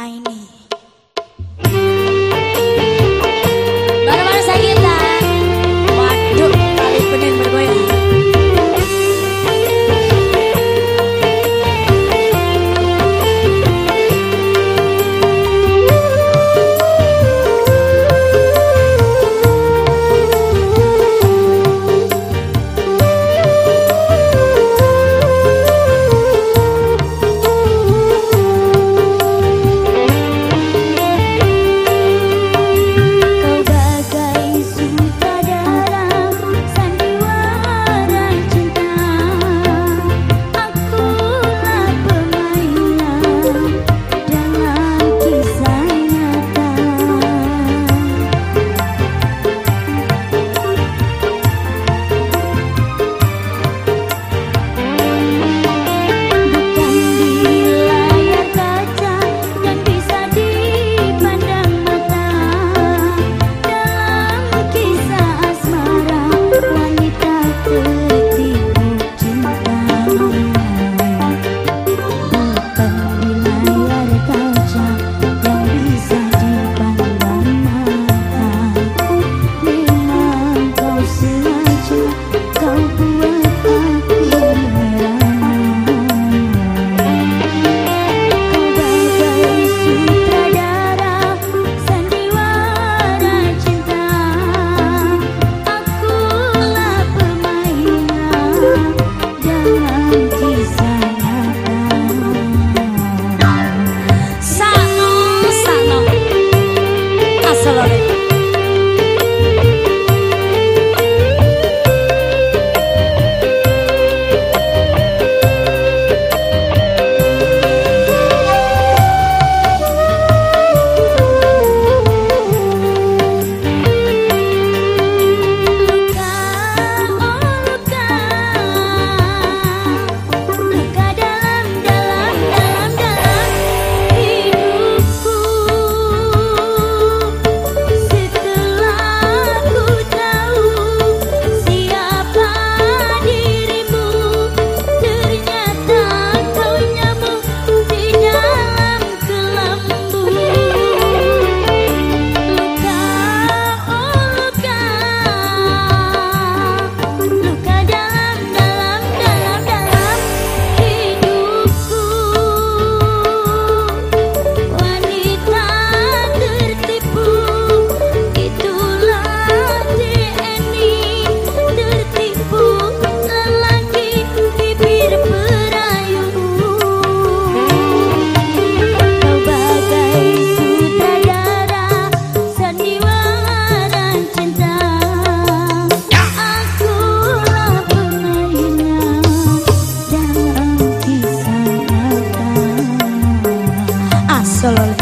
I need. Solo